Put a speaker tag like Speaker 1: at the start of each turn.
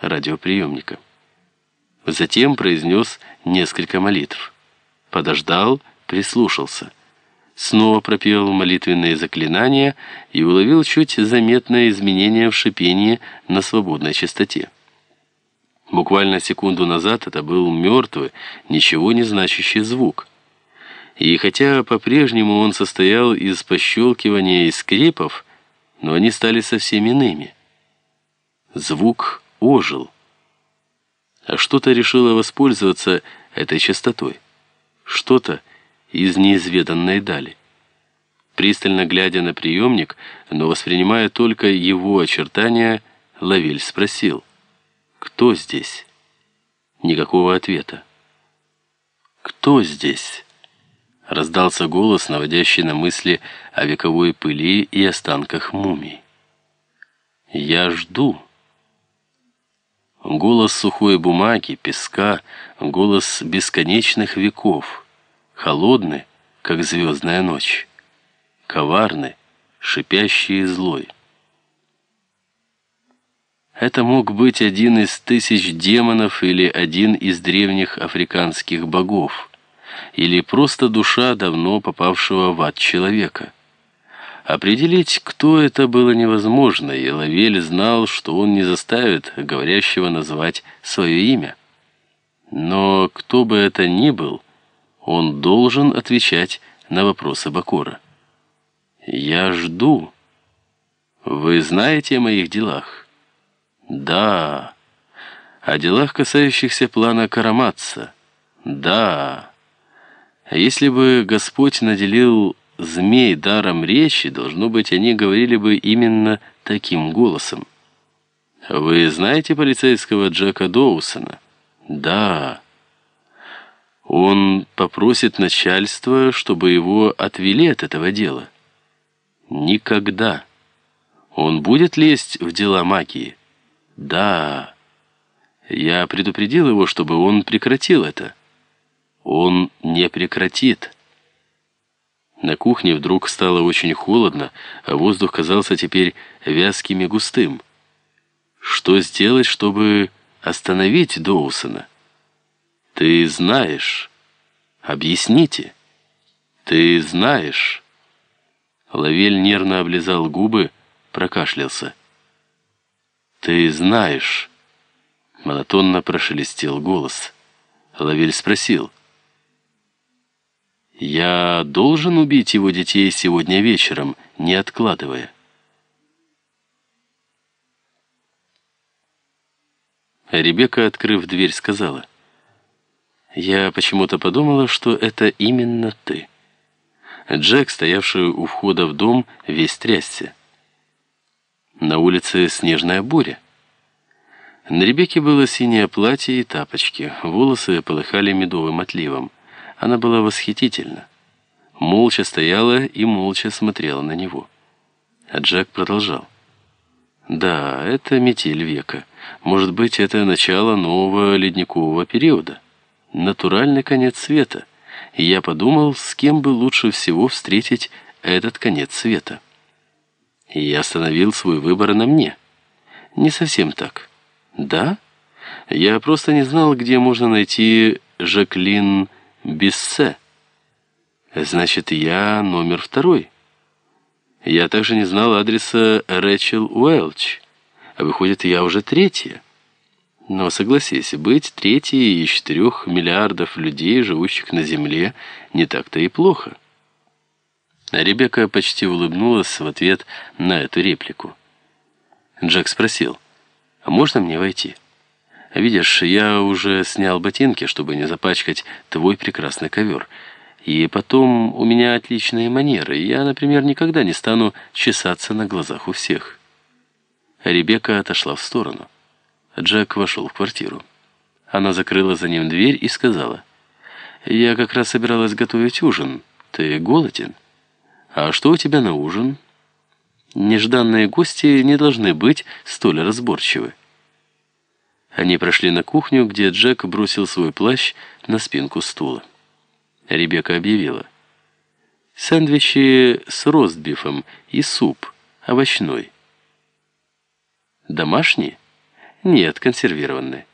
Speaker 1: радиоприемника. Затем произнес несколько молитв. Подождал, прислушался. Снова пропел молитвенные заклинания и уловил чуть заметное изменение в шипении на свободной частоте. Буквально секунду назад это был мертвый, ничего не значащий звук. И хотя по-прежнему он состоял из пощелкивания и скрипов, но они стали совсем иными. Звук ожил. А что-то решило воспользоваться этой частотой. Что-то из неизведанной дали. Пристально глядя на приемник, но воспринимая только его очертания, Лавель спросил, «Кто здесь?» Никакого ответа. «Кто здесь?» Раздался голос, наводящий на мысли о вековой пыли и останках мумий. «Я жду». Голос сухой бумаги, песка, голос бесконечных веков, холодный, как звездная ночь, коварный, шипящий и злой. Это мог быть один из тысяч демонов или один из древних африканских богов, или просто душа давно попавшего в ад человека. Определить, кто это, было невозможно, и Лавель знал, что он не заставит говорящего называть свое имя. Но кто бы это ни был, он должен отвечать на вопросы Бакура. «Я жду. Вы знаете о моих делах?» «Да». «О делах, касающихся плана Караматца?» «Да». Если бы Господь наделил змей даром речи, должно быть, они говорили бы именно таким голосом. «Вы знаете полицейского Джека Доусона?» «Да». «Он попросит начальство, чтобы его отвели от этого дела?» «Никогда». «Он будет лезть в дела магии?» «Да». «Я предупредил его, чтобы он прекратил это». «Он не прекратит». На кухне вдруг стало очень холодно, а воздух казался теперь вязким и густым. Что сделать, чтобы остановить Доусона? Ты знаешь. Объясните. Ты знаешь. Лавель нервно облизал губы, прокашлялся. Ты знаешь. Монотонно прошелестел голос. Лавель спросил. Я должен убить его детей сегодня вечером, не откладывая. Ребекка, открыв дверь, сказала. Я почему-то подумала, что это именно ты. Джек, стоявший у входа в дом, весь трясся. На улице снежная буря. На Ребекке было синее платье и тапочки, волосы полыхали медовым отливом. Она была восхитительна. Молча стояла и молча смотрела на него. А Джек продолжал. «Да, это метель века. Может быть, это начало нового ледникового периода. Натуральный конец света. И я подумал, с кем бы лучше всего встретить этот конец света. И я остановил свой выбор на мне. Не совсем так. Да? Я просто не знал, где можно найти Жаклин Биссе. Значит, я номер второй. Я также не знал адреса Рэчел Уэлч. А выходит, я уже третья. Но согласись, быть третьей из четырех миллиардов людей, живущих на Земле, не так-то и плохо. Ребекка почти улыбнулась в ответ на эту реплику. Джек спросил, «А можно мне войти?» Видишь, я уже снял ботинки, чтобы не запачкать твой прекрасный ковер. И потом у меня отличные манеры. Я, например, никогда не стану чесаться на глазах у всех». Ребекка отошла в сторону. Джек вошел в квартиру. Она закрыла за ним дверь и сказала, «Я как раз собиралась готовить ужин. Ты голоден? А что у тебя на ужин?» Нежданные гости не должны быть столь разборчивы. Они прошли на кухню, где Джек бросил свой плащ на спинку стула. Ребекка объявила. «Сэндвичи с ростбифом и суп, овощной». «Домашние?» Нет, консервированный.